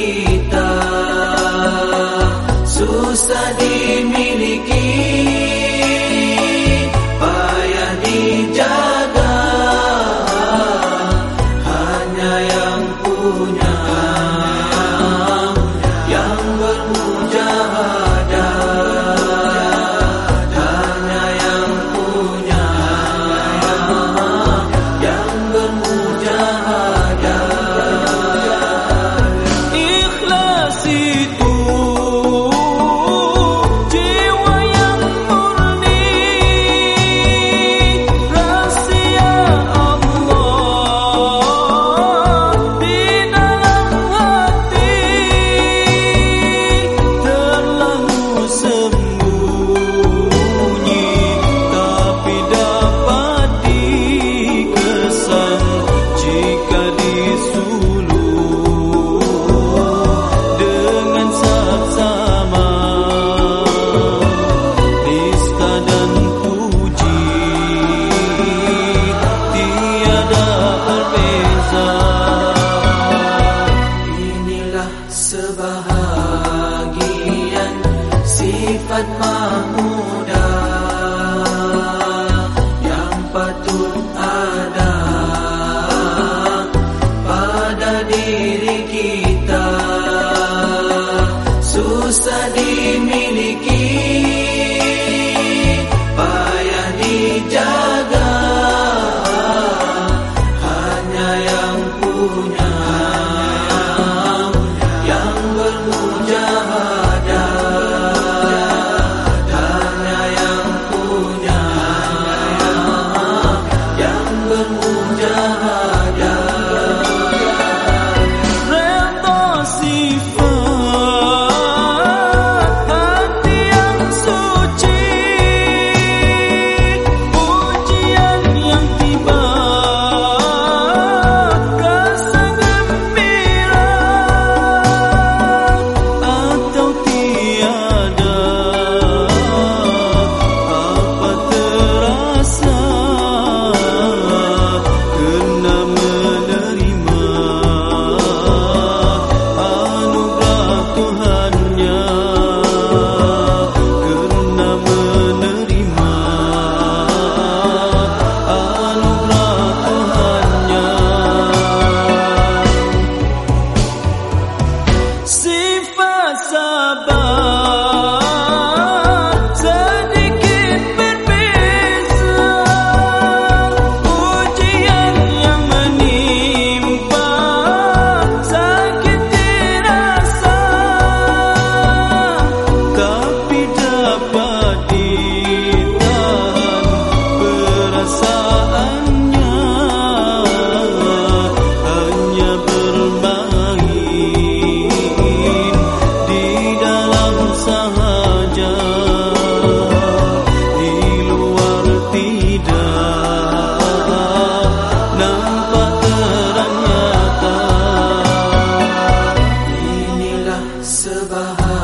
kita. Susah dimiliki. Adalah sebahagian Sifat mahmuda Yang patut ada Pada diri kita. Susah dimiliki Jaga Hanya yang punya. sabah heart.